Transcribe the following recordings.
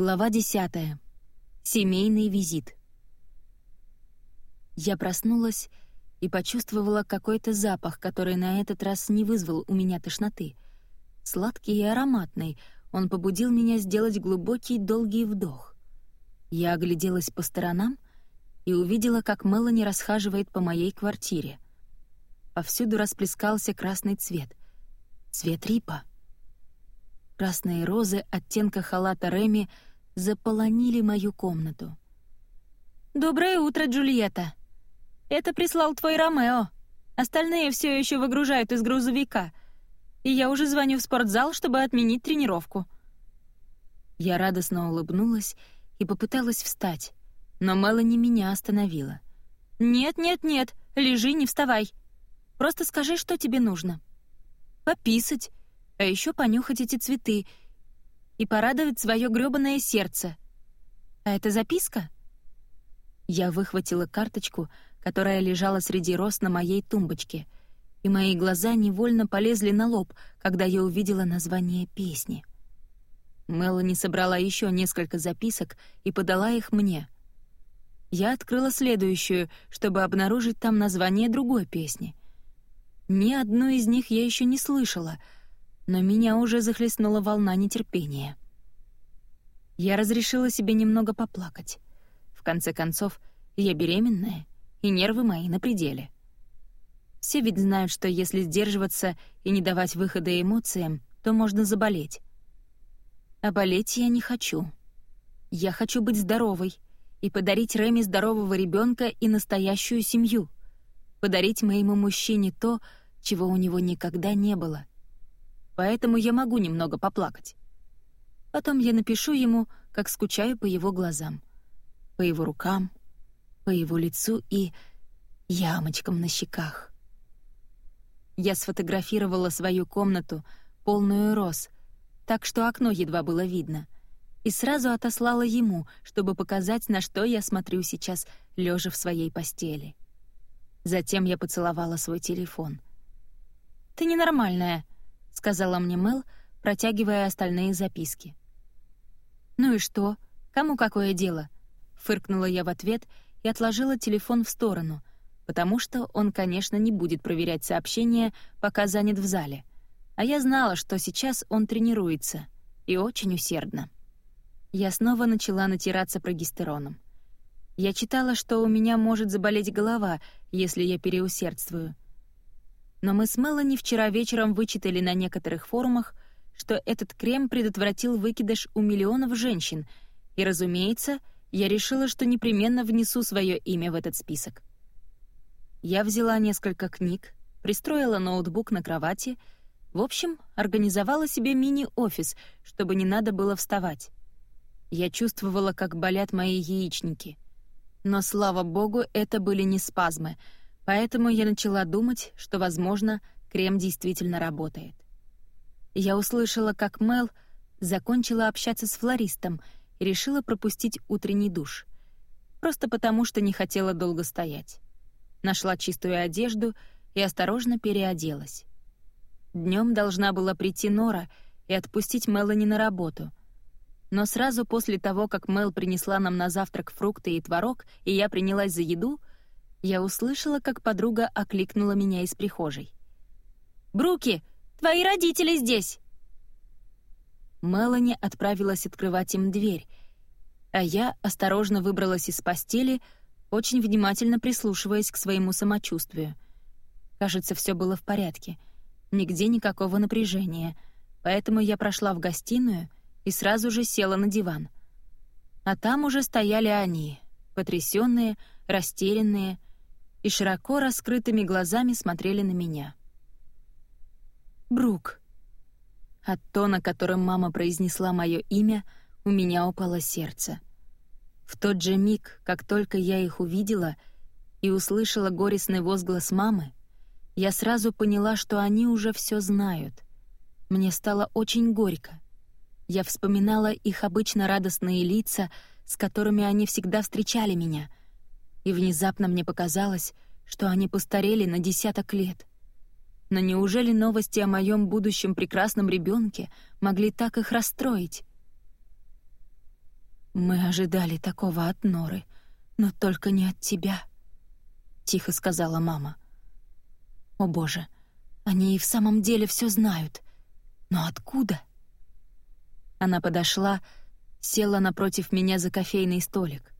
Глава десятая. Семейный визит. Я проснулась и почувствовала какой-то запах, который на этот раз не вызвал у меня тошноты. Сладкий и ароматный, он побудил меня сделать глубокий долгий вдох. Я огляделась по сторонам и увидела, как Мелани расхаживает по моей квартире. Повсюду расплескался красный цвет. Цвет рипа. Красные розы оттенка халата Реми заполонили мою комнату. «Доброе утро, Джульетта! Это прислал твой Ромео. Остальные все еще выгружают из грузовика, и я уже звоню в спортзал, чтобы отменить тренировку». Я радостно улыбнулась и попыталась встать, но Мелани меня остановила. «Нет, нет, нет, лежи, не вставай. Просто скажи, что тебе нужно». «Пописать, а еще понюхать эти цветы и порадовать свое грёбаное сердце. А это записка? Я выхватила карточку, которая лежала среди роз на моей тумбочке, и мои глаза невольно полезли на лоб, когда я увидела название песни. Мелани собрала еще несколько записок и подала их мне. Я открыла следующую, чтобы обнаружить там название другой песни. Ни одну из них я еще не слышала — но меня уже захлестнула волна нетерпения. Я разрешила себе немного поплакать. В конце концов, я беременная, и нервы мои на пределе. Все ведь знают, что если сдерживаться и не давать выхода эмоциям, то можно заболеть. А болеть я не хочу. Я хочу быть здоровой и подарить Реми здорового ребенка и настоящую семью. Подарить моему мужчине то, чего у него никогда не было — поэтому я могу немного поплакать. Потом я напишу ему, как скучаю по его глазам, по его рукам, по его лицу и ямочкам на щеках. Я сфотографировала свою комнату, полную роз, так что окно едва было видно, и сразу отослала ему, чтобы показать, на что я смотрю сейчас, лежа в своей постели. Затем я поцеловала свой телефон. «Ты ненормальная», сказала мне Мэл, протягивая остальные записки. «Ну и что? Кому какое дело?» — фыркнула я в ответ и отложила телефон в сторону, потому что он, конечно, не будет проверять сообщения, пока занят в зале. А я знала, что сейчас он тренируется, и очень усердно. Я снова начала натираться прогестероном. Я читала, что у меня может заболеть голова, если я переусердствую — но мы с Мелани вчера вечером вычитали на некоторых форумах, что этот крем предотвратил выкидыш у миллионов женщин, и, разумеется, я решила, что непременно внесу свое имя в этот список. Я взяла несколько книг, пристроила ноутбук на кровати, в общем, организовала себе мини-офис, чтобы не надо было вставать. Я чувствовала, как болят мои яичники. Но, слава богу, это были не спазмы — Поэтому я начала думать, что, возможно, крем действительно работает. Я услышала, как Мел закончила общаться с флористом и решила пропустить утренний душ. Просто потому, что не хотела долго стоять. Нашла чистую одежду и осторожно переоделась. Днем должна была прийти Нора и отпустить Мелани на работу. Но сразу после того, как Мел принесла нам на завтрак фрукты и творог, и я принялась за еду, я услышала, как подруга окликнула меня из прихожей. «Бруки, твои родители здесь!» Мелани отправилась открывать им дверь, а я осторожно выбралась из постели, очень внимательно прислушиваясь к своему самочувствию. Кажется, все было в порядке. Нигде никакого напряжения, поэтому я прошла в гостиную и сразу же села на диван. А там уже стояли они, потрясенные, растерянные, и широко раскрытыми глазами смотрели на меня. «Брук». От тона, которым мама произнесла мое имя, у меня упало сердце. В тот же миг, как только я их увидела и услышала горестный возглас мамы, я сразу поняла, что они уже все знают. Мне стало очень горько. Я вспоминала их обычно радостные лица, с которыми они всегда встречали меня — и внезапно мне показалось, что они постарели на десяток лет. Но неужели новости о моем будущем прекрасном ребенке могли так их расстроить? «Мы ожидали такого от Норы, но только не от тебя», — тихо сказала мама. «О боже, они и в самом деле все знают. Но откуда?» Она подошла, села напротив меня за кофейный столик.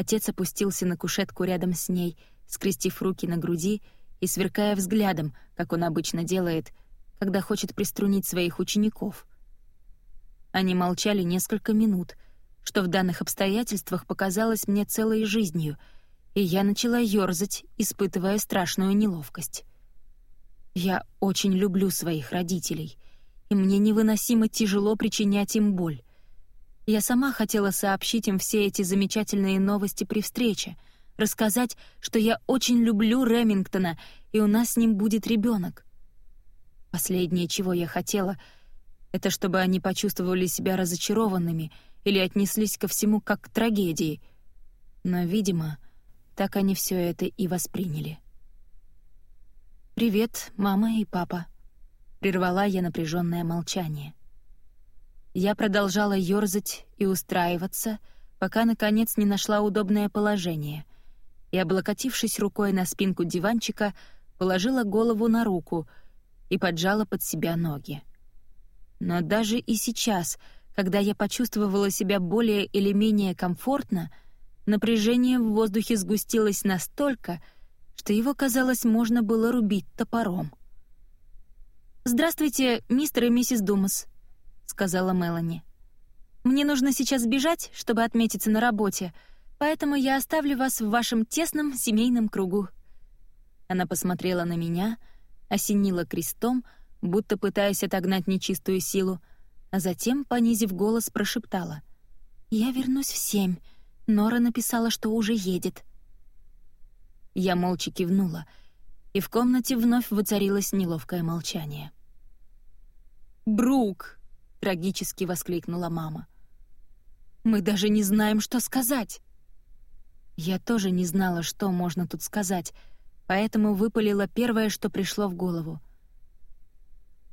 Отец опустился на кушетку рядом с ней, скрестив руки на груди и сверкая взглядом, как он обычно делает, когда хочет приструнить своих учеников. Они молчали несколько минут, что в данных обстоятельствах показалось мне целой жизнью, и я начала ёрзать, испытывая страшную неловкость. Я очень люблю своих родителей, и мне невыносимо тяжело причинять им боль. Я сама хотела сообщить им все эти замечательные новости при встрече, рассказать, что я очень люблю Ремингтона, и у нас с ним будет ребенок. Последнее, чего я хотела, это чтобы они почувствовали себя разочарованными или отнеслись ко всему как к трагедии. Но, видимо, так они все это и восприняли. «Привет, мама и папа», — прервала я напряженное молчание. Я продолжала ёрзать и устраиваться, пока, наконец, не нашла удобное положение, и, облокотившись рукой на спинку диванчика, положила голову на руку и поджала под себя ноги. Но даже и сейчас, когда я почувствовала себя более или менее комфортно, напряжение в воздухе сгустилось настолько, что его, казалось, можно было рубить топором. «Здравствуйте, мистер и миссис Думас», сказала Мелани. «Мне нужно сейчас бежать, чтобы отметиться на работе, поэтому я оставлю вас в вашем тесном семейном кругу». Она посмотрела на меня, осенила крестом, будто пытаясь отогнать нечистую силу, а затем, понизив голос, прошептала. «Я вернусь в семь. Нора написала, что уже едет». Я молча кивнула, и в комнате вновь воцарилось неловкое молчание. «Брук!» — трагически воскликнула мама. «Мы даже не знаем, что сказать!» Я тоже не знала, что можно тут сказать, поэтому выпалила первое, что пришло в голову.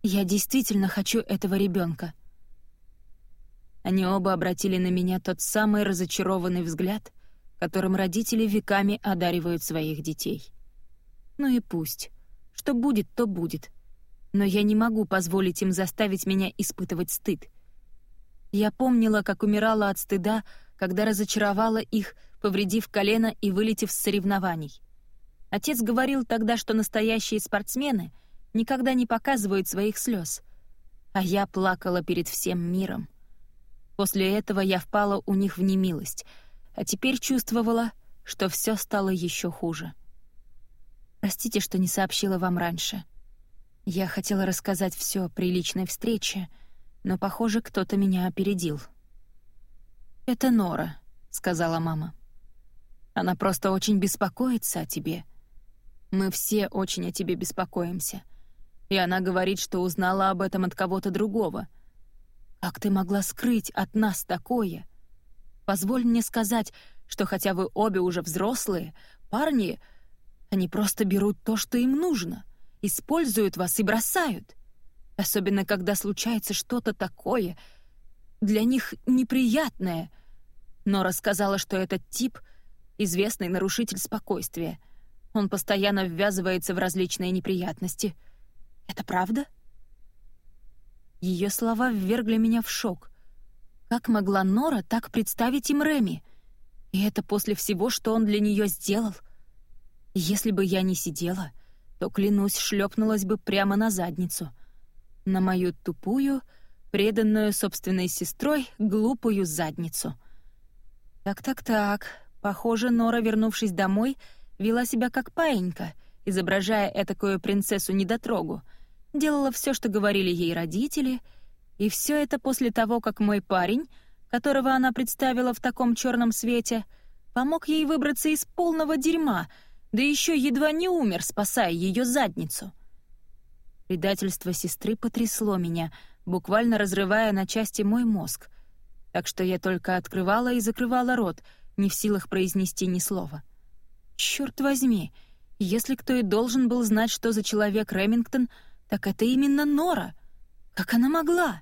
«Я действительно хочу этого ребенка. Они оба обратили на меня тот самый разочарованный взгляд, которым родители веками одаривают своих детей. Ну и пусть. Что будет, то будет но я не могу позволить им заставить меня испытывать стыд. Я помнила, как умирала от стыда, когда разочаровала их, повредив колено и вылетев с соревнований. Отец говорил тогда, что настоящие спортсмены никогда не показывают своих слез, а я плакала перед всем миром. После этого я впала у них в немилость, а теперь чувствовала, что все стало еще хуже. Простите, что не сообщила вам раньше. Я хотела рассказать все при личной встрече, но, похоже, кто-то меня опередил. «Это Нора», — сказала мама. «Она просто очень беспокоится о тебе. Мы все очень о тебе беспокоимся. И она говорит, что узнала об этом от кого-то другого. Как ты могла скрыть от нас такое? Позволь мне сказать, что хотя вы обе уже взрослые, парни, они просто берут то, что им нужно используют вас и бросают. Особенно, когда случается что-то такое, для них неприятное. Но рассказала, что этот тип — известный нарушитель спокойствия. Он постоянно ввязывается в различные неприятности. Это правда? Ее слова ввергли меня в шок. Как могла Нора так представить им Реми? И это после всего, что он для нее сделал. Если бы я не сидела — то, клянусь, шлепнулась бы прямо на задницу. На мою тупую, преданную собственной сестрой, глупую задницу. Так-так-так, похоже, Нора, вернувшись домой, вела себя как паинька, изображая этакую принцессу-недотрогу, делала все, что говорили ей родители, и все это после того, как мой парень, которого она представила в таком черном свете, помог ей выбраться из полного дерьма — да еще едва не умер, спасая ее задницу. Предательство сестры потрясло меня, буквально разрывая на части мой мозг, так что я только открывала и закрывала рот, не в силах произнести ни слова. Черт возьми, если кто и должен был знать, что за человек Ремингтон, так это именно Нора. Как она могла?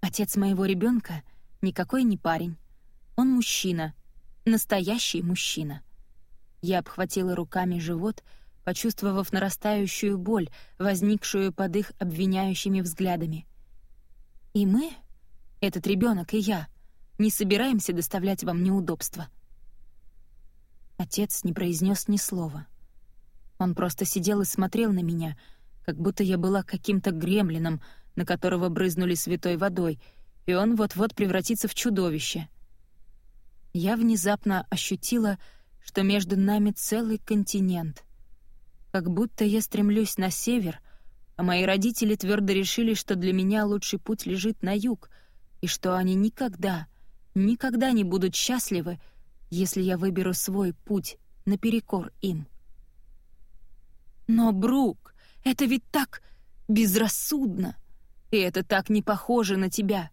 Отец моего ребенка Никакой не парень. Он мужчина. Настоящий мужчина. Я обхватила руками живот, почувствовав нарастающую боль, возникшую под их обвиняющими взглядами. И мы, этот ребенок и я, не собираемся доставлять вам неудобства. Отец не произнес ни слова. Он просто сидел и смотрел на меня, как будто я была каким-то гремлином, на которого брызнули святой водой, и он вот-вот превратится в чудовище. Я внезапно ощутила, что между нами целый континент. Как будто я стремлюсь на север, а мои родители твердо решили, что для меня лучший путь лежит на юг, и что они никогда, никогда не будут счастливы, если я выберу свой путь наперекор им. Но, Брук, это ведь так безрассудно, и это так не похоже на тебя.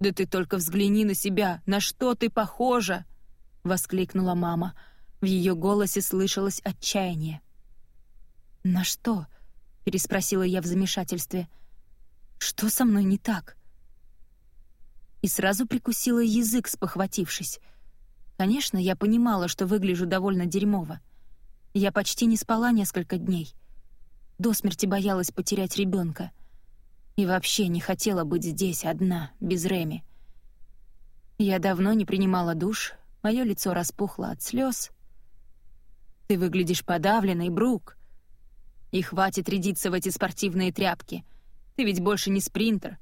Да ты только взгляни на себя, на что ты похожа!» — воскликнула мама. В ее голосе слышалось отчаяние. «На что?» — переспросила я в замешательстве. «Что со мной не так?» И сразу прикусила язык, спохватившись. Конечно, я понимала, что выгляжу довольно дерьмово. Я почти не спала несколько дней. До смерти боялась потерять ребенка. И вообще не хотела быть здесь одна, без Реми. Я давно не принимала душ, мое лицо распухло от слез. «Ты выглядишь подавленной, Брук. И хватит рядиться в эти спортивные тряпки. Ты ведь больше не спринтер.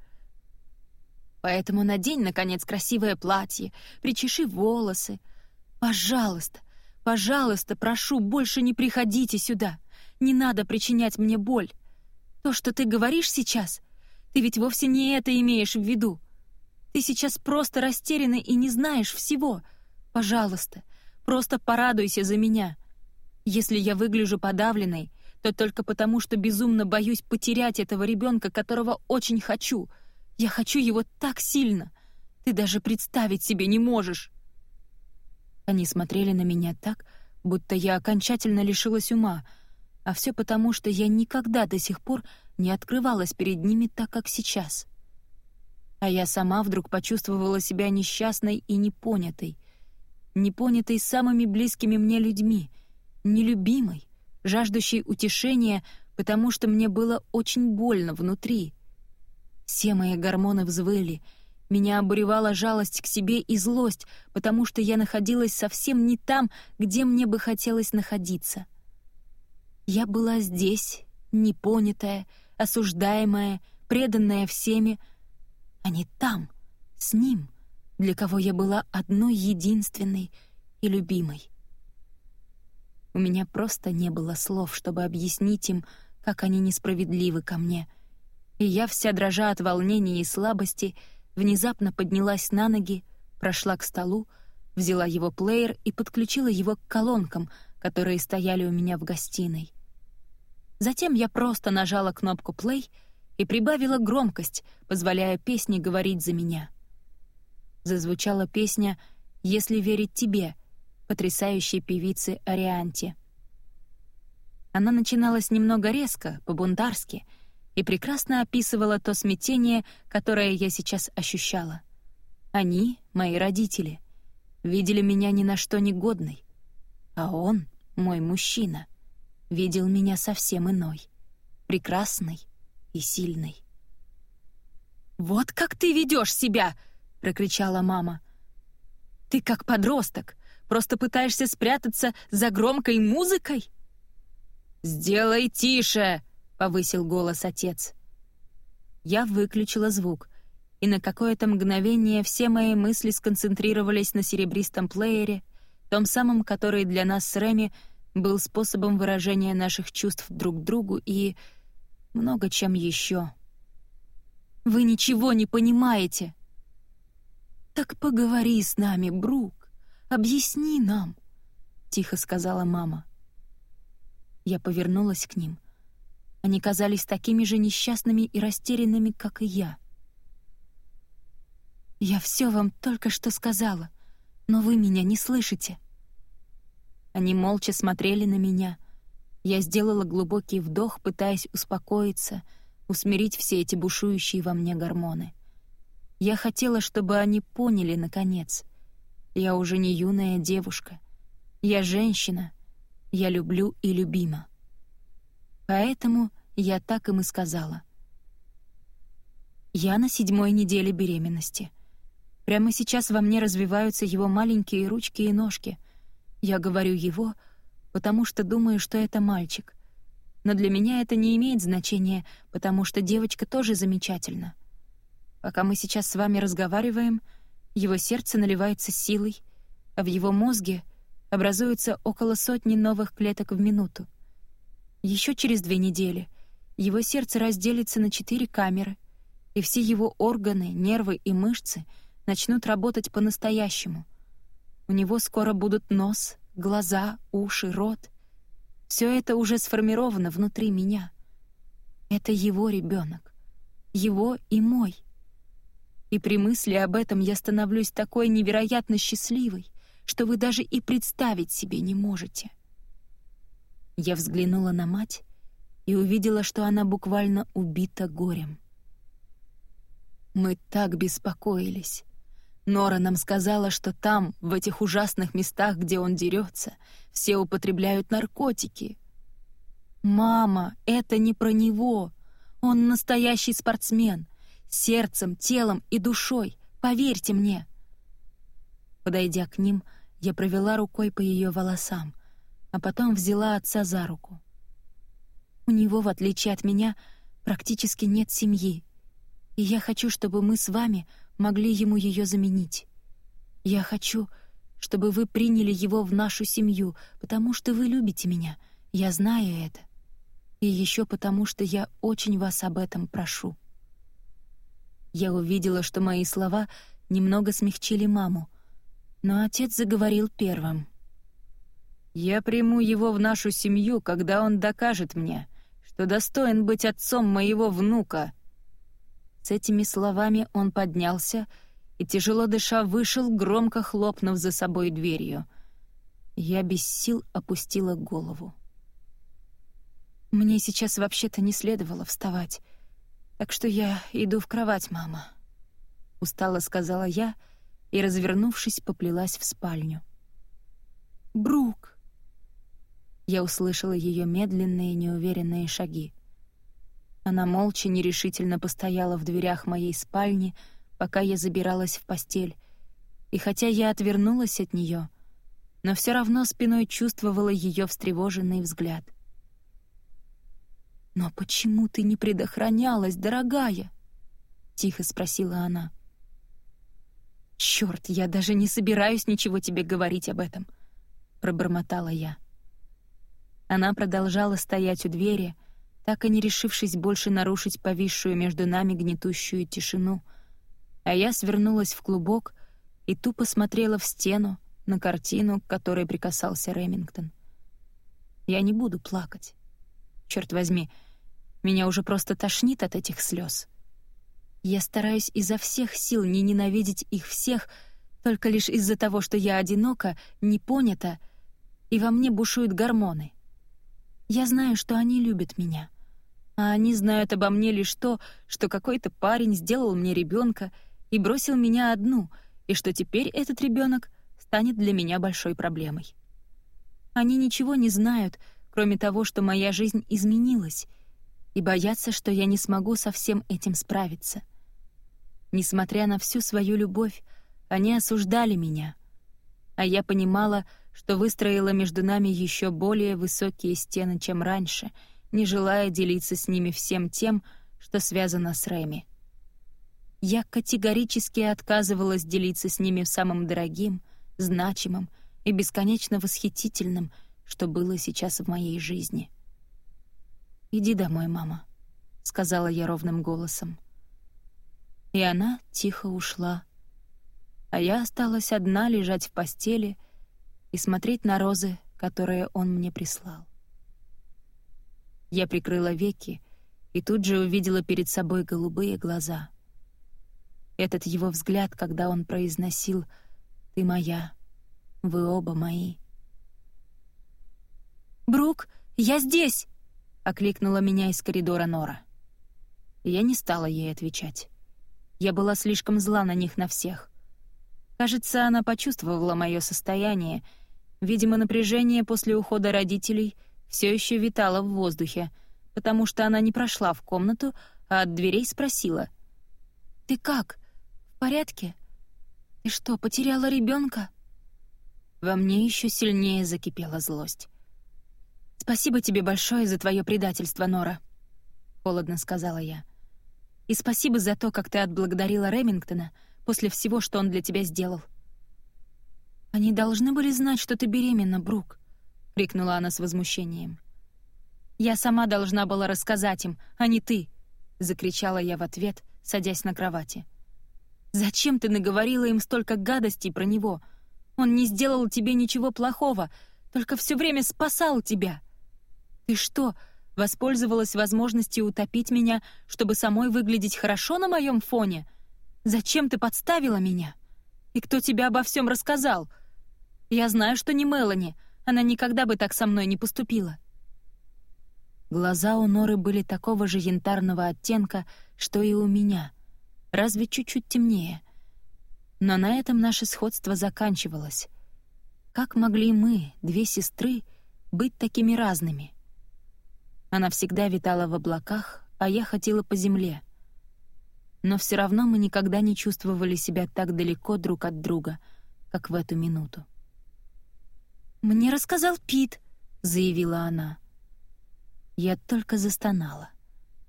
Поэтому надень, наконец, красивое платье, причеши волосы. Пожалуйста, пожалуйста, прошу, больше не приходите сюда. Не надо причинять мне боль. То, что ты говоришь сейчас, ты ведь вовсе не это имеешь в виду. Ты сейчас просто растерянный и не знаешь всего. Пожалуйста, просто порадуйся за меня. Если я выгляжу подавленной, то только потому, что безумно боюсь потерять этого ребенка, которого очень хочу. Я хочу его так сильно. Ты даже представить себе не можешь. Они смотрели на меня так, будто я окончательно лишилась ума, а все потому, что я никогда до сих пор не открывалась перед ними так, как сейчас. А я сама вдруг почувствовала себя несчастной и непонятой. Непонятой самыми близкими мне людьми, нелюбимой, жаждущей утешения, потому что мне было очень больно внутри. Все мои гормоны взвыли, меня обуревала жалость к себе и злость, потому что я находилась совсем не там, где мне бы хотелось находиться. Я была здесь, непонятая, осуждаемая, преданная всеми, а не там, с ним, для кого я была одной единственной и любимой. У меня просто не было слов, чтобы объяснить им, как они несправедливы ко мне. И я, вся дрожа от волнения и слабости, внезапно поднялась на ноги, прошла к столу, взяла его плеер и подключила его к колонкам, которые стояли у меня в гостиной. Затем я просто нажала кнопку «плей» и прибавила громкость, позволяя песне говорить за меня. Зазвучала песня «Если верить тебе» потрясающей певицы Арианти. Она начиналась немного резко, по-бунтарски, и прекрасно описывала то смятение, которое я сейчас ощущала. Они, мои родители, видели меня ни на что негодной, а он, мой мужчина — видел меня совсем иной, прекрасной и сильной. «Вот как ты ведешь себя!» — прокричала мама. «Ты как подросток, просто пытаешься спрятаться за громкой музыкой?» «Сделай тише!» — повысил голос отец. Я выключила звук, и на какое-то мгновение все мои мысли сконцентрировались на серебристом плеере, том самом, который для нас с Реми был способом выражения наших чувств друг другу и много чем еще. «Вы ничего не понимаете!» «Так поговори с нами, Брук, объясни нам», — тихо сказала мама. Я повернулась к ним. Они казались такими же несчастными и растерянными, как и я. «Я все вам только что сказала, но вы меня не слышите», они молча смотрели на меня. Я сделала глубокий вдох, пытаясь успокоиться, усмирить все эти бушующие во мне гормоны. Я хотела, чтобы они поняли, наконец. Я уже не юная девушка. Я женщина. Я люблю и любима. Поэтому я так им и сказала. Я на седьмой неделе беременности. Прямо сейчас во мне развиваются его маленькие ручки и ножки. Я говорю «его», потому что думаю, что это мальчик. Но для меня это не имеет значения, потому что девочка тоже замечательна. Пока мы сейчас с вами разговариваем, его сердце наливается силой, а в его мозге образуется около сотни новых клеток в минуту. Еще через две недели его сердце разделится на четыре камеры, и все его органы, нервы и мышцы начнут работать по-настоящему. У него скоро будут нос, глаза, уши, рот. Все это уже сформировано внутри меня. Это его ребенок, его и мой. И при мысли об этом я становлюсь такой невероятно счастливой, что вы даже и представить себе не можете. Я взглянула на мать и увидела, что она буквально убита горем. Мы так беспокоились. Нора нам сказала, что там, в этих ужасных местах, где он дерется, все употребляют наркотики. «Мама, это не про него. Он настоящий спортсмен сердцем, телом и душой, поверьте мне. Подойдя к ним, я провела рукой по ее волосам, а потом взяла отца за руку. У него, в отличие от меня, практически нет семьи, и я хочу, чтобы мы с вами могли ему ее заменить. Я хочу, чтобы вы приняли его в нашу семью, потому что вы любите меня, я знаю это. И еще потому, что я очень вас об этом прошу. Я увидела, что мои слова немного смягчили маму, но отец заговорил первым. «Я приму его в нашу семью, когда он докажет мне, что достоин быть отцом моего внука». С этими словами он поднялся и, тяжело дыша, вышел, громко хлопнув за собой дверью. Я без сил опустила голову. Мне сейчас вообще-то не следовало вставать. Так что я иду в кровать, мама. Устало сказала я и, развернувшись, поплелась в спальню. Брук. Я услышала ее медленные, неуверенные шаги. Она молча, нерешительно постояла в дверях моей спальни, пока я забиралась в постель. И хотя я отвернулась от нее, но все равно спиной чувствовала ее встревоженный взгляд. «Но почему ты не предохранялась, дорогая?» — тихо спросила она. «Чёрт, я даже не собираюсь ничего тебе говорить об этом», — пробормотала я. Она продолжала стоять у двери, так и не решившись больше нарушить повисшую между нами гнетущую тишину, а я свернулась в клубок и тупо смотрела в стену на картину, к которой прикасался Ремингтон. Я не буду плакать. Черт возьми, — меня уже просто тошнит от этих слез. Я стараюсь изо всех сил не ненавидеть их всех, только лишь из-за того, что я одинока, не понята, и во мне бушуют гормоны. Я знаю, что они любят меня, а они знают обо мне лишь то, что какой-то парень сделал мне ребенка и бросил меня одну, и что теперь этот ребенок станет для меня большой проблемой. Они ничего не знают, кроме того, что моя жизнь изменилась, и боятся, что я не смогу со всем этим справиться. Несмотря на всю свою любовь, они осуждали меня, а я понимала, что выстроила между нами еще более высокие стены, чем раньше, не желая делиться с ними всем тем, что связано с Рэми. Я категорически отказывалась делиться с ними самым дорогим, значимым и бесконечно восхитительным, что было сейчас в моей жизни — «Иди домой, мама», — сказала я ровным голосом. И она тихо ушла. А я осталась одна лежать в постели и смотреть на розы, которые он мне прислал. Я прикрыла веки и тут же увидела перед собой голубые глаза. Этот его взгляд, когда он произносил «Ты моя, вы оба мои». «Брук, я здесь!» Окликнула меня из коридора Нора. Я не стала ей отвечать. Я была слишком зла на них на всех. Кажется, она почувствовала мое состояние. Видимо, напряжение после ухода родителей все еще витало в воздухе, потому что она не прошла в комнату, а от дверей спросила. «Ты как? В порядке? Ты что, потеряла ребенка? Во мне еще сильнее закипела злость. «Спасибо тебе большое за твое предательство, Нора», — холодно сказала я. «И спасибо за то, как ты отблагодарила Ремингтона после всего, что он для тебя сделал». «Они должны были знать, что ты беременна, Брук», — крикнула она с возмущением. «Я сама должна была рассказать им, а не ты», — закричала я в ответ, садясь на кровати. «Зачем ты наговорила им столько гадостей про него? Он не сделал тебе ничего плохого, только все время спасал тебя. Ты что, воспользовалась возможностью утопить меня, чтобы самой выглядеть хорошо на моем фоне? Зачем ты подставила меня? И кто тебе обо всем рассказал? Я знаю, что не Мелани, она никогда бы так со мной не поступила». Глаза у Норы были такого же янтарного оттенка, что и у меня, разве чуть-чуть темнее. Но на этом наше сходство заканчивалось. Как могли мы, две сестры, быть такими разными? Она всегда витала в облаках, а я хотела по земле. Но все равно мы никогда не чувствовали себя так далеко друг от друга, как в эту минуту. «Мне рассказал Пит», — заявила она. Я только застонала.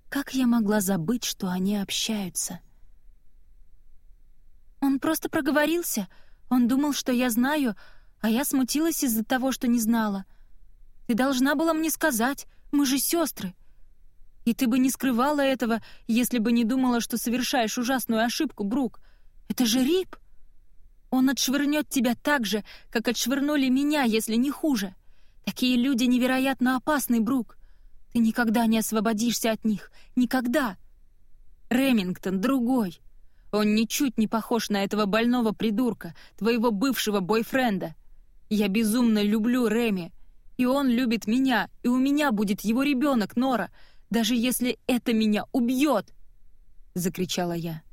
Как я могла забыть, что они общаются? Он просто проговорился. Он думал, что я знаю, а я смутилась из-за того, что не знала. Ты должна была мне сказать, мы же сестры. И ты бы не скрывала этого, если бы не думала, что совершаешь ужасную ошибку, Брук. Это же Рип. Он отшвырнет тебя так же, как отшвырнули меня, если не хуже. Такие люди невероятно опасны, Брук. Ты никогда не освободишься от них. Никогда. Ремингтон другой. Он ничуть не похож на этого больного придурка, твоего бывшего бойфренда. Я безумно люблю Реми, и он любит меня, и у меня будет его ребенок, Нора, даже если это меня убьет!» — закричала я.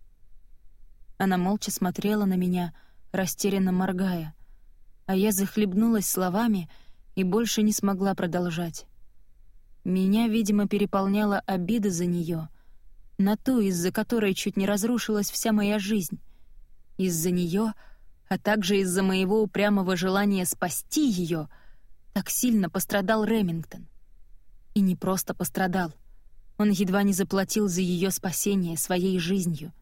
Она молча смотрела на меня, растерянно моргая, а я захлебнулась словами и больше не смогла продолжать. Меня, видимо, переполняла обида за нее, на ту, из-за которой чуть не разрушилась вся моя жизнь. Из-за нее, а также из-за моего упрямого желания спасти ее — так сильно пострадал Ремингтон. И не просто пострадал. Он едва не заплатил за ее спасение своей жизнью.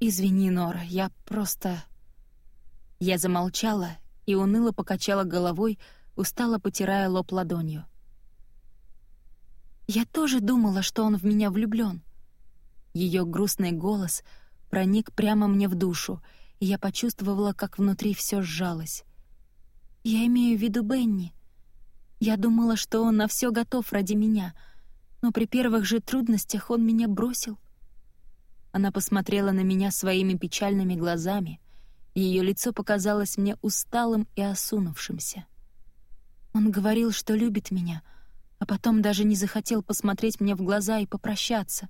«Извини, Нора, я просто...» Я замолчала и уныло покачала головой, устало потирая лоб ладонью. «Я тоже думала, что он в меня влюблён». Ее грустный голос проник прямо мне в душу, и я почувствовала, как внутри всё сжалось. Я имею в виду Бенни. Я думала, что он на все готов ради меня, но при первых же трудностях он меня бросил. Она посмотрела на меня своими печальными глазами, ее лицо показалось мне усталым и осунувшимся. Он говорил, что любит меня, а потом даже не захотел посмотреть мне в глаза и попрощаться.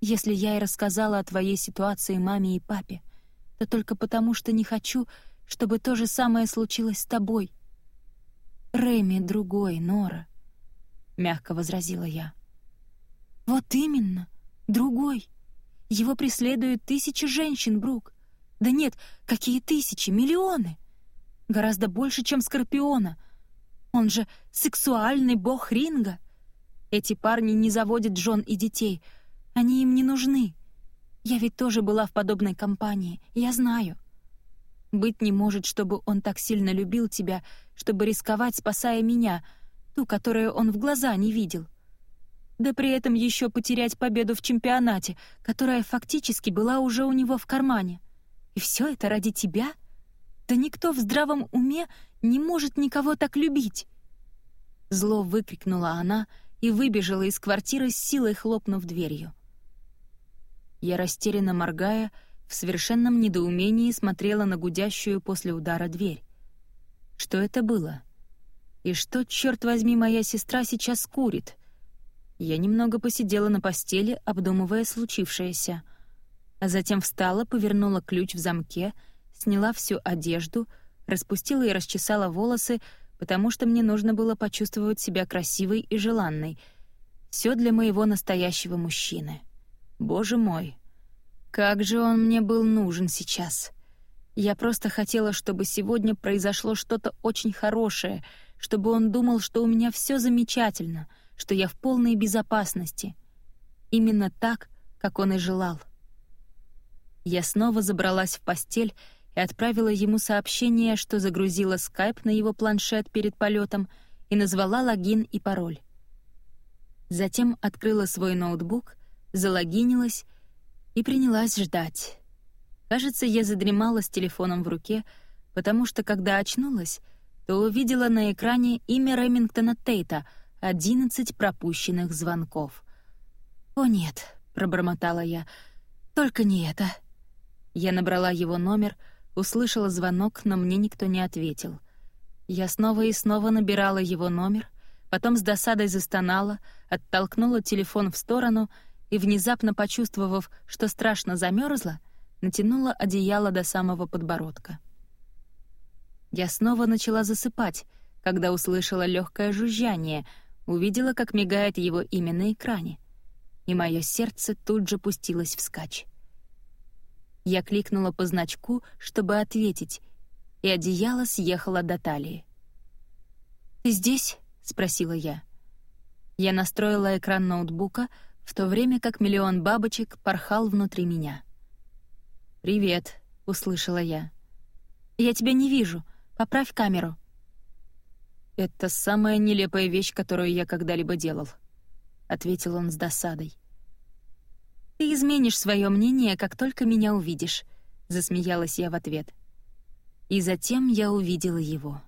Если я и рассказала о твоей ситуации маме и папе, то только потому, что не хочу, чтобы то же самое случилось с тобой. Рэми другой, Нора, — мягко возразила я. Вот именно, другой. Его преследуют тысячи женщин, Брук. Да нет, какие тысячи, миллионы. Гораздо больше, чем Скорпиона. Он же сексуальный бог ринга. Эти парни не заводят жен и детей. Они им не нужны. Я ведь тоже была в подобной компании, я знаю. — быть не может, чтобы он так сильно любил тебя, чтобы рисковать, спасая меня, ту, которую он в глаза не видел. Да при этом еще потерять победу в чемпионате, которая фактически была уже у него в кармане. И все это ради тебя? Да никто в здравом уме не может никого так любить. Зло выкрикнула она и выбежала из квартиры с силой хлопнув дверью. Я растерянно моргая, в совершенном недоумении смотрела на гудящую после удара дверь. Что это было? И что, черт возьми, моя сестра сейчас курит? Я немного посидела на постели, обдумывая случившееся, а затем встала, повернула ключ в замке, сняла всю одежду, распустила и расчесала волосы, потому что мне нужно было почувствовать себя красивой и желанной. Все для моего настоящего мужчины. Боже мой, как же он мне был нужен сейчас. Я просто хотела, чтобы сегодня произошло что-то очень хорошее, чтобы он думал, что у меня все замечательно, что я в полной безопасности. Именно так, как он и желал. Я снова забралась в постель и отправила ему сообщение, что загрузила скайп на его планшет перед полетом и назвала логин и пароль. Затем открыла свой ноутбук, залогинилась и принялась ждать. Кажется, я задремала с телефоном в руке, потому что, когда очнулась, то увидела на экране имя Ремингтона Тейта — одиннадцать пропущенных звонков. «О нет», — пробормотала я, — «только не это». Я набрала его номер, услышала звонок, но мне никто не ответил. Я снова и снова набирала его номер, потом с досадой застонала, оттолкнула телефон в сторону и, внезапно почувствовав, что страшно замерзла, натянула одеяло до самого подбородка. Я снова начала засыпать, когда услышала легкое жужжание, увидела, как мигает его имя на экране, и мое сердце тут же пустилось вскачь. Я кликнула по значку, чтобы ответить, и одеяло съехало до талии. «Ты здесь?» — спросила я. Я настроила экран ноутбука, в то время как миллион бабочек порхал внутри меня. «Привет», — услышала я. «Я тебя не вижу. Поправь камеру». «Это самая нелепая вещь, которую я когда-либо делал», — ответил он с досадой. «Ты изменишь свое мнение, как только меня увидишь», — засмеялась я в ответ. И затем я увидела его.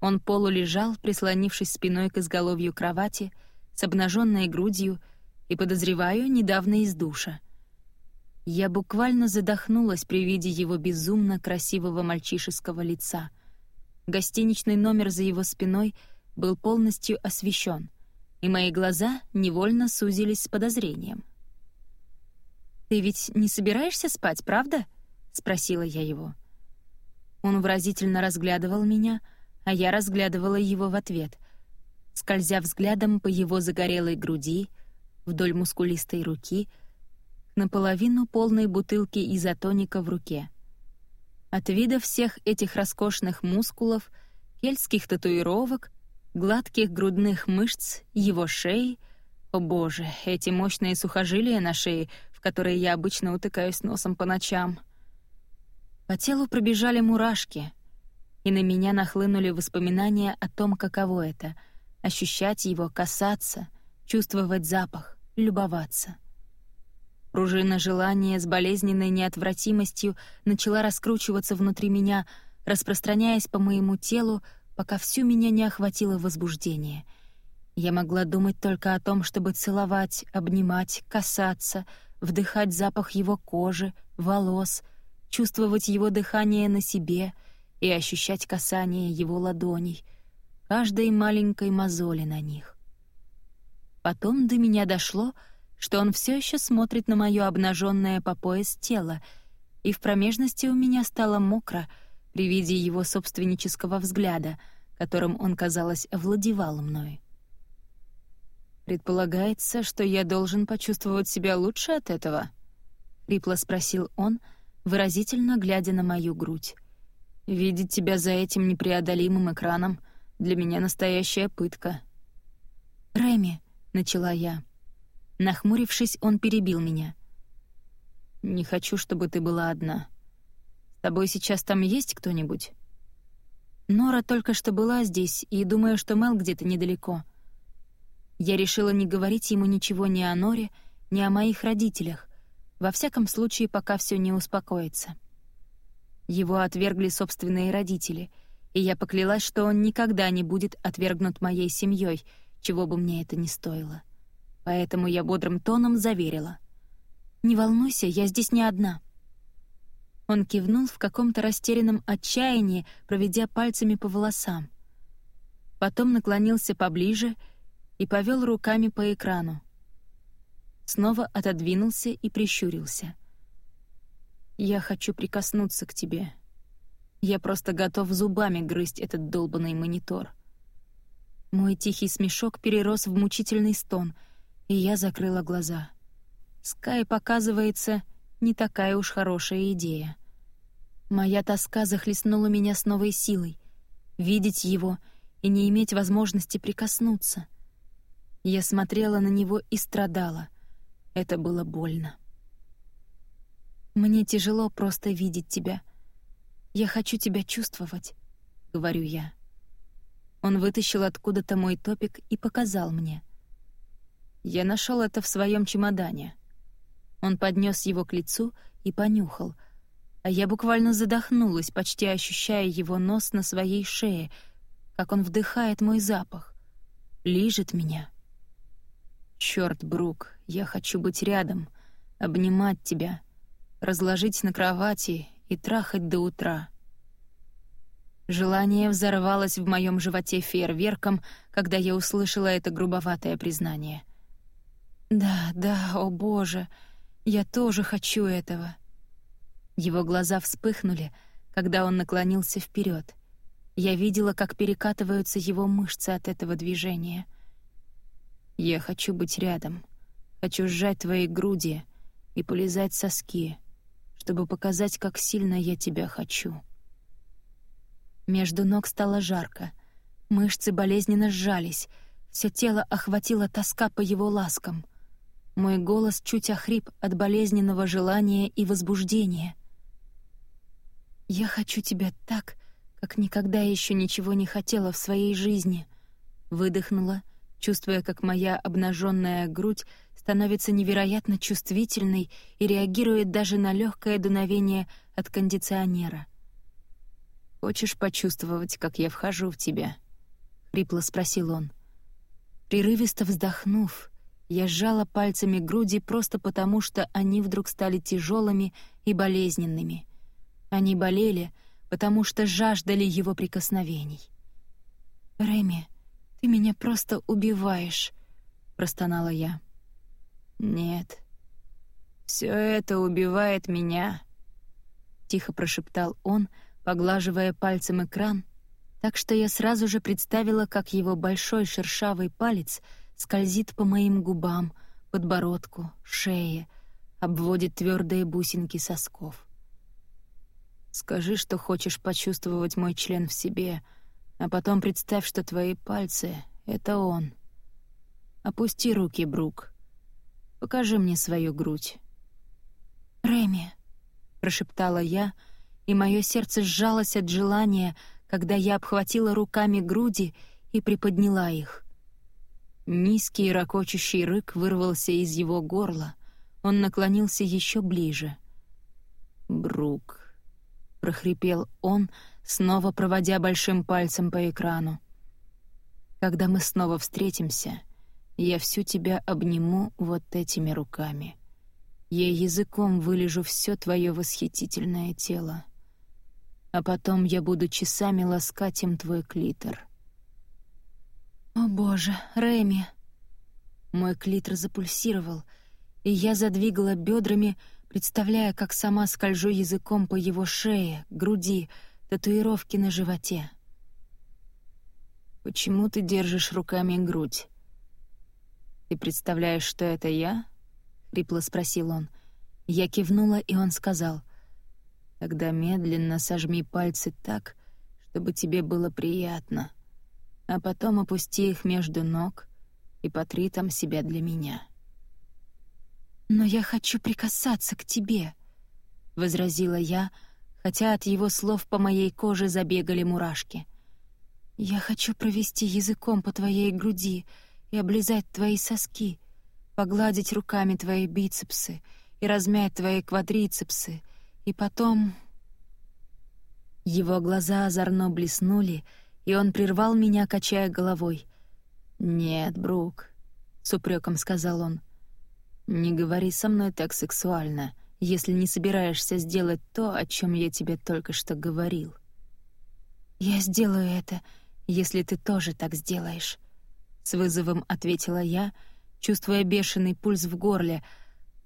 Он полулежал, прислонившись спиной к изголовью кровати, с обнаженной грудью и, подозреваю, недавно из душа. Я буквально задохнулась при виде его безумно красивого мальчишеского лица. Гостиничный номер за его спиной был полностью освещен, и мои глаза невольно сузились с подозрением. «Ты ведь не собираешься спать, правда?» — спросила я его. Он выразительно разглядывал меня, а я разглядывала его в ответ, скользя взглядом по его загорелой груди, вдоль мускулистой руки, наполовину полной бутылки изотоника в руке. От вида всех этих роскошных мускулов, кельтских татуировок, гладких грудных мышц, его шеи — о боже, эти мощные сухожилия на шее в которые я обычно утыкаюсь носом по ночам. По телу пробежали мурашки, и на меня нахлынули воспоминания о том, каково это — ощущать его, касаться, чувствовать запах, любоваться. Пружина желания с болезненной неотвратимостью начала раскручиваться внутри меня, распространяясь по моему телу, пока всю меня не охватило возбуждение. Я могла думать только о том, чтобы целовать, обнимать, касаться — вдыхать запах его кожи, волос, чувствовать его дыхание на себе и ощущать касание его ладоней, каждой маленькой мозоли на них. Потом до меня дошло, что он все еще смотрит на мое обнаженное по пояс тело, и в промежности у меня стало мокро при виде его собственнического взгляда, которым он, казалось, овладевал мной. «Предполагается, что я должен почувствовать себя лучше от этого?» — хрипло спросил он, выразительно глядя на мою грудь. «Видеть тебя за этим непреодолимым экраном для меня настоящая пытка». «Рэми», — начала я. Нахмурившись, он перебил меня. «Не хочу, чтобы ты была одна. С тобой сейчас там есть кто-нибудь?» Нора только что была здесь, и думаю, что Мел где-то недалеко. Я решила не говорить ему ничего ни о Норе, ни о моих родителях, во всяком случае, пока все не успокоится. Его отвергли собственные родители, и я поклялась, что он никогда не будет отвергнут моей семьей, чего бы мне это ни стоило. Поэтому я бодрым тоном заверила. «Не волнуйся, я здесь не одна». Он кивнул в каком-то растерянном отчаянии, проведя пальцами по волосам. Потом наклонился поближе и повел руками по экрану. Снова отодвинулся и прищурился. Я хочу прикоснуться к тебе. Я просто готов зубами грызть этот долбанный монитор. Мой тихий смешок перерос в мучительный стон, и я закрыла глаза. Скай, показывается, не такая уж хорошая идея. Моя тоска захлестнула меня с новой силой. Видеть его и не иметь возможности прикоснуться. Я смотрела на него и страдала. Это было больно. «Мне тяжело просто видеть тебя. Я хочу тебя чувствовать», — говорю я. Он вытащил откуда-то мой топик и показал мне. Я нашел это в своем чемодане. Он поднес его к лицу и понюхал, а я буквально задохнулась, почти ощущая его нос на своей шее, как он вдыхает мой запах, лижет меня. Черт, Брук, я хочу быть рядом, обнимать тебя, разложить на кровати и трахать до утра. Желание взорвалось в моем животе фейерверком, когда я услышала это грубоватое признание. «Да, да, о боже, я тоже хочу этого». Его глаза вспыхнули, когда он наклонился вперед. Я видела, как перекатываются его мышцы от этого движения. «Я хочу быть рядом. Хочу сжать твои груди и полизать соски, чтобы показать, как сильно я тебя хочу». Между ног стало жарко. Мышцы болезненно сжались. Все тело охватило тоска по его ласкам. Мой голос чуть охрип от болезненного желания и возбуждения. «Я хочу тебя так, как никогда еще ничего не хотела в своей жизни», — выдохнула, чувствуя, как моя обнаженная грудь становится невероятно чувствительной и реагирует даже на легкое дуновение от кондиционера. «Хочешь почувствовать, как я вхожу в тебя?» — хрипло спросил он. Прерывисто вздохнув, я сжала пальцами груди просто потому, что они вдруг стали тяжелыми и болезненными. Они болели, потому что жаждали его прикосновений. «Рэми, ты меня просто убиваешь», — простонала я. «Нет, все это убивает меня», — тихо прошептал он, — поглаживая пальцем экран, так что я сразу же представила, как его большой шершавый палец скользит по моим губам, подбородку, шее, обводит твердые бусинки сосков. «Скажи, что хочешь почувствовать мой член в себе, а потом представь, что твои пальцы — это он. Опусти руки, Брук. Покажи мне свою грудь». «Рэми», — прошептала я, — и мое сердце сжалось от желания, когда я обхватила руками груди и приподняла их. Низкий ракочущий рык вырвался из его горла. Он наклонился еще ближе. «Брук», — прохрипел он, снова проводя большим пальцем по экрану. «Когда мы снова встретимся, я всю тебя обниму вот этими руками. Я языком вылежу все твое восхитительное тело а потом я буду часами ласкать им твой клитор». «О боже, Рэми!» Мой клитор запульсировал, и я задвигала бедрами, представляя, как сама скольжу языком по его шее, груди, татуировке на животе. «Почему ты держишь руками грудь?» «Ты представляешь, что это я?» — хрипло спросил он. Я кивнула, и он сказал, Тогда медленно сожми пальцы так, чтобы тебе было приятно, а потом опусти их между ног и потри там себя для меня. «Но я хочу прикасаться к тебе», — возразила я, хотя от его слов по моей коже забегали мурашки. «Я хочу провести языком по твоей груди и облизать твои соски, погладить руками твои бицепсы и размять твои квадрицепсы, и потом...» Его глаза озорно блеснули, и он прервал меня, качая головой. «Нет, Брук», — с упреком сказал он, — «не говори со мной так сексуально, если не собираешься сделать то, о чем я тебе только что говорил». «Я сделаю это, если ты тоже так сделаешь», — с вызовом ответила я, чувствуя бешеный пульс в горле,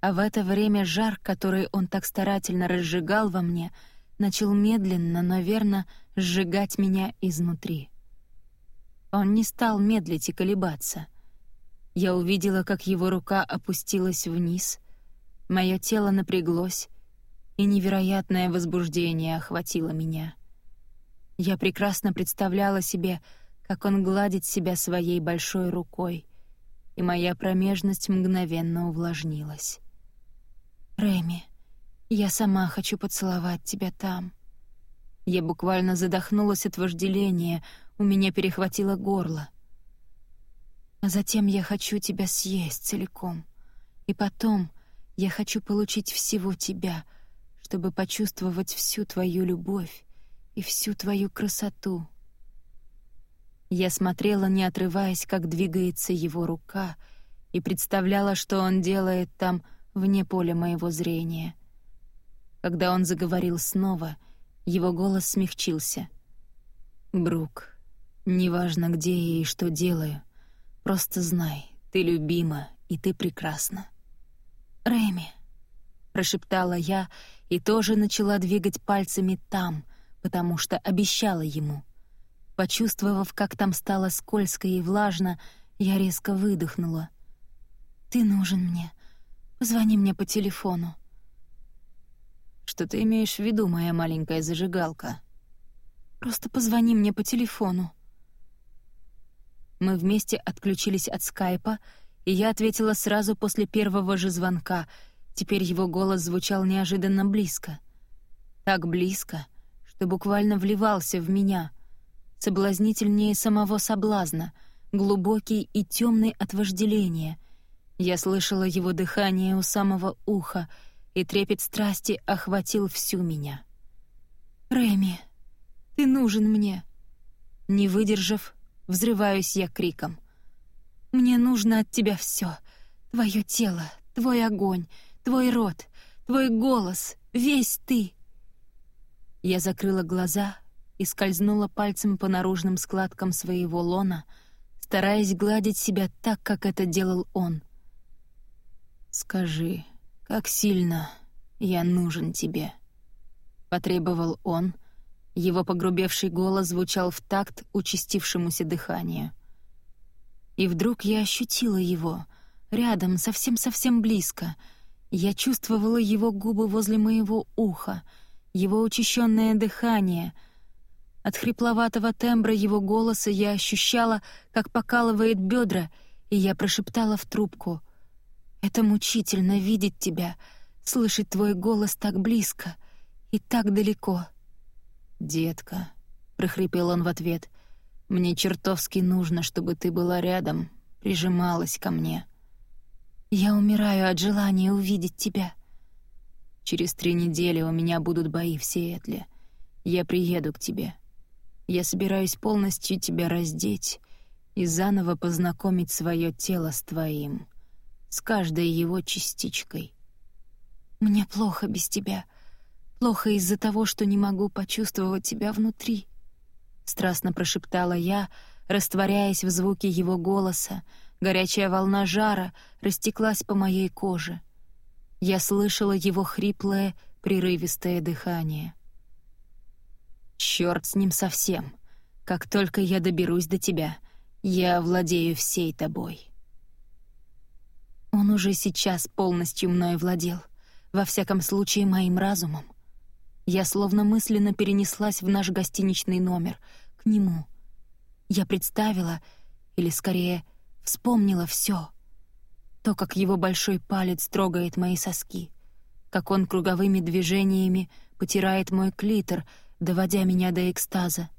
а в это время жар, который он так старательно разжигал во мне, начал медленно, но верно сжигать меня изнутри. Он не стал медлить и колебаться. Я увидела, как его рука опустилась вниз, мое тело напряглось, и невероятное возбуждение охватило меня. Я прекрасно представляла себе, как он гладит себя своей большой рукой, и моя промежность мгновенно увлажнилась. «Рэми, я сама хочу поцеловать тебя там». Я буквально задохнулась от вожделения, у меня перехватило горло. А затем я хочу тебя съесть целиком. И потом я хочу получить всего тебя, чтобы почувствовать всю твою любовь и всю твою красоту. Я смотрела, не отрываясь, как двигается его рука, и представляла, что он делает там вне поля моего зрения. Когда он заговорил снова, его голос смягчился. «Брук, Неважно, где я и что делаю, просто знай, ты любима и ты прекрасна. «Рэми», — прошептала я и тоже начала двигать пальцами там, потому что обещала ему. Почувствовав, как там стало скользко и влажно, я резко выдохнула. «Ты нужен мне. Позвони мне по телефону». «Что ты имеешь в виду, моя маленькая зажигалка?» «Просто позвони мне по телефону», мы вместе отключились от скайпа, и я ответила сразу после первого же звонка. Теперь его голос звучал неожиданно близко. Так близко, что буквально вливался в меня. Соблазнительнее самого соблазна, глубокий и темный от вожделения. Я слышала его дыхание у самого уха, и трепет страсти охватил всю меня. «Рэми, ты нужен мне!» Не выдержав, Взрываюсь я криком. «Мне нужно от тебя все. Твое тело, твой огонь, твой рот, твой голос, весь ты!» Я закрыла глаза и скользнула пальцем по наружным складкам своего лона, стараясь гладить себя так, как это делал он. «Скажи, как сильно я нужен тебе?» — потребовал он, его погрубевший голос звучал в такт участившемуся дыханию. И вдруг я ощутила его, рядом, совсем-совсем близко. Я чувствовала его губы возле моего уха, его учащенное дыхание. От хрипловатого тембра его голоса я ощущала, как покалывает бедра, и я прошептала в трубку. «Это мучительно видеть тебя, слышать твой голос так близко и так далеко». «Детка», — прохрипел он в ответ, — «мне чертовски нужно, чтобы ты была рядом, прижималась ко мне». «Я умираю от желания увидеть тебя». «Через три недели у меня будут бои в Сиэтле. Я приеду к тебе. Я собираюсь полностью тебя раздеть и заново познакомить свое тело с твоим, с каждой его частичкой». «Мне плохо без тебя», Плохо из-за того, что не могу почувствовать тебя внутри. Страстно прошептала я, растворяясь в звуке его голоса. Горячая волна жара растеклась по моей коже. Я слышала его хриплое, прерывистое дыхание. Черт с ним совсем. Как только я доберусь до тебя, я владею всей тобой. Он уже сейчас полностью мной владел, во всяком случае моим разумом. Я словно мысленно перенеслась в наш гостиничный номер, к нему. Я представила, или скорее вспомнила все. То, как его большой палец трогает мои соски, как он круговыми движениями потирает мой клитор, доводя меня до экстаза,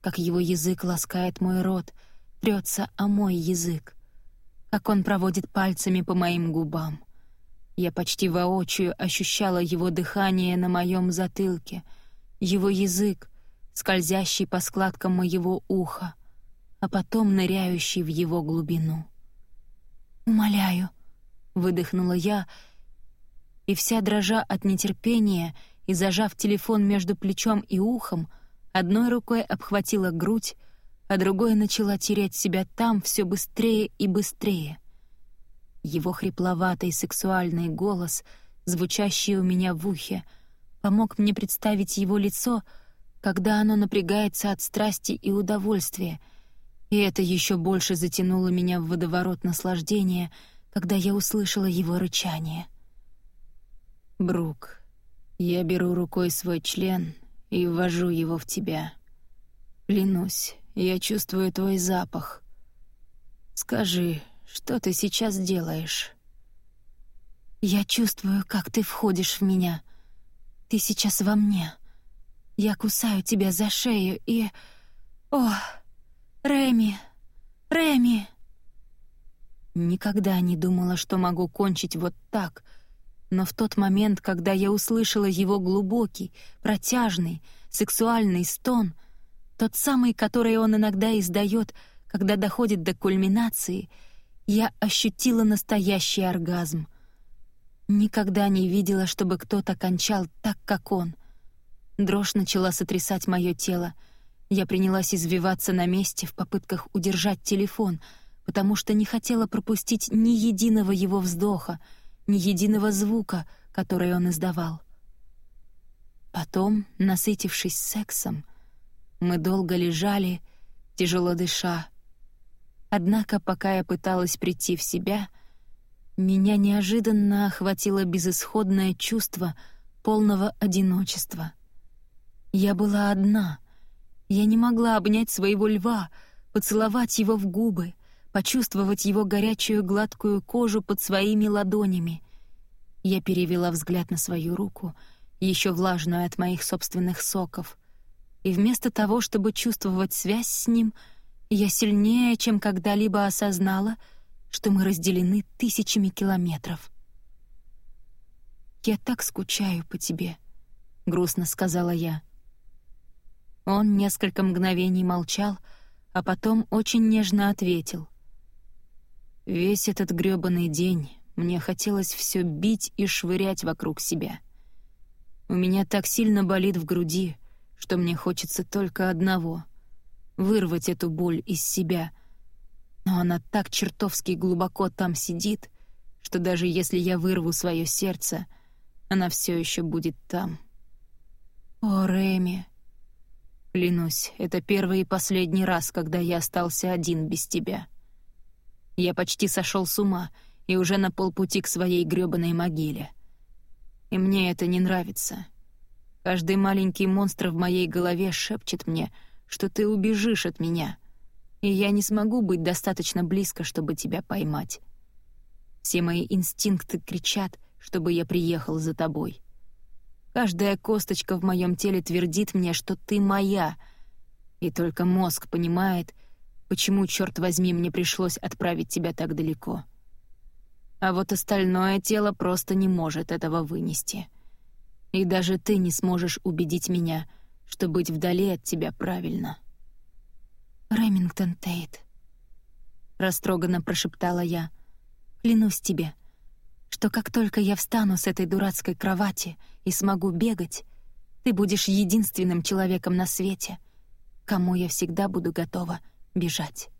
как его язык ласкает мой рот, трется о мой язык, как он проводит пальцами по моим губам — я почти воочию ощущала его дыхание на моем затылке, его язык, скользящий по складкам моего уха, а потом ныряющий в его глубину. «Умоляю», — выдохнула я, и вся дрожа от нетерпения и зажав телефон между плечом и ухом, одной рукой обхватила грудь, а другой начала тереть себя там все быстрее и быстрее. Его хрипловатый сексуальный голос, звучащий у меня в ухе, помог мне представить его лицо, когда оно напрягается от страсти и удовольствия, и это еще больше затянуло меня в водоворот наслаждения, когда я услышала его рычание. «Брук, я беру рукой свой член и ввожу его в тебя. Клянусь, я чувствую твой запах. Скажи, что ты сейчас делаешь?» «Я чувствую, как ты входишь в меня. Ты сейчас во мне. Я кусаю тебя за шею и... О, Реми! Реми!» Никогда не думала, что могу кончить вот так, но в тот момент, когда я услышала его глубокий, протяжный, сексуальный стон, тот самый, который он иногда издает, когда доходит до кульминации, я ощутила настоящий оргазм. Никогда не видела, чтобы кто-то кончал так, как он. Дрожь начала сотрясать мое тело. Я принялась извиваться на месте в попытках удержать телефон, потому что не хотела пропустить ни единого его вздоха, ни единого звука, который он издавал. Потом, насытившись сексом, мы долго лежали, тяжело дыша. Однако, пока я пыталась прийти в себя, меня неожиданно охватило безысходное чувство полного одиночества. Я была одна. Я не могла обнять своего льва, поцеловать его в губы, почувствовать его горячую гладкую кожу под своими ладонями. Я перевела взгляд на свою руку, еще влажную от моих собственных соков, и вместо того, чтобы чувствовать связь с ним, я сильнее, чем когда-либо осознала, что мы разделены тысячами километров. «Я так скучаю по тебе», — грустно сказала я. Он несколько мгновений молчал, а потом очень нежно ответил. «Весь этот грёбаный день мне хотелось все бить и швырять вокруг себя. У меня так сильно болит в груди, что мне хочется только одного — вырвать эту боль из себя. Но она так чертовски глубоко там сидит, что даже если я вырву свое сердце, она все еще будет там. О, Рэми, Клянусь, это первый и последний раз, когда я остался один без тебя. Я почти сошел с ума и уже на полпути к своей грёбаной могиле. И мне это не нравится. Каждый маленький монстр в моей голове шепчет мне, что ты убежишь от меня, и я не смогу быть достаточно близко, чтобы тебя поймать. Все мои инстинкты кричат, чтобы я приехал за тобой. Каждая косточка в моем теле твердит мне, что ты моя. И только мозг понимает, почему, черт возьми, мне пришлось отправить тебя так далеко. А вот остальное тело просто не может этого вынести. И даже ты не сможешь убедить меня, что быть вдали от тебя правильно. «Ремингтон Тейт», — растроганно прошептала я, — «клянусь тебе, что как только я встану с этой дурацкой кровати и смогу бегать, ты будешь единственным человеком на свете, кому я всегда буду готова бежать.